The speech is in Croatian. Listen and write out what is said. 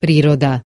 priroda.